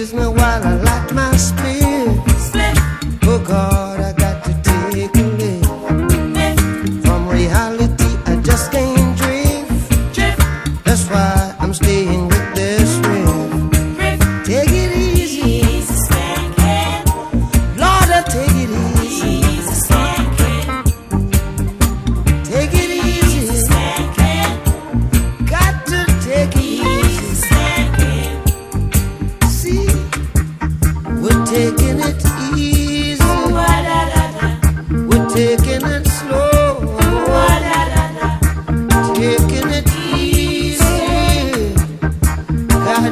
Excuse me while I light my spirit. Oh God, I got to take a lift from reality. I just can't drift. That's why I'm staying.